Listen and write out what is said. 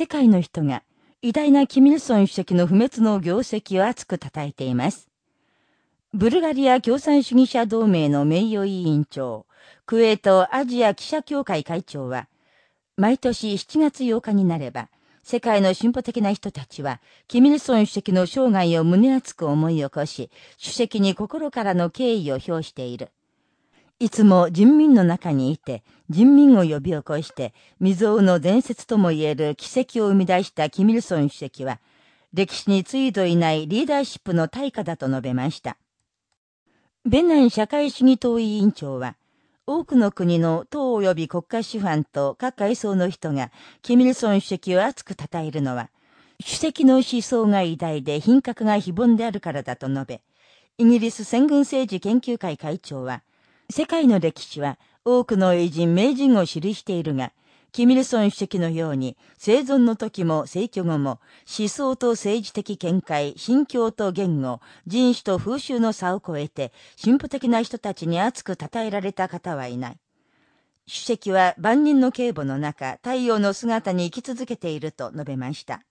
世界の人が偉大なキミルソン主席の不滅の業績を熱く称えています。ブルガリア共産主義者同盟の名誉委員長、クウェートアジア記者協会会長は、毎年7月8日になれば、世界の進歩的な人たちは、キミルソン主席の生涯を胸熱く思い起こし、主席に心からの敬意を表している。いつも人民の中にいて、人民を呼び起こして、未曾有の伝説とも言える奇跡を生み出したキミルソン主席は、歴史についどいないリーダーシップの対価だと述べました。ベナン社会主義党委員長は、多くの国の党及び国家主犯と各階層の人が、キミルソン主席を熱く称えるのは、主席の思想が偉大で品格が非凡であるからだと述べ、イギリス戦軍政治研究会会長は、世界の歴史は多くの偉人、名人を記しているが、キミルソン主席のように、生存の時も逝去後も、思想と政治的見解、心境と言語、人種と風習の差を超えて、進歩的な人たちに熱く称えられた方はいない。主席は万人の警護の中、太陽の姿に生き続けていると述べました。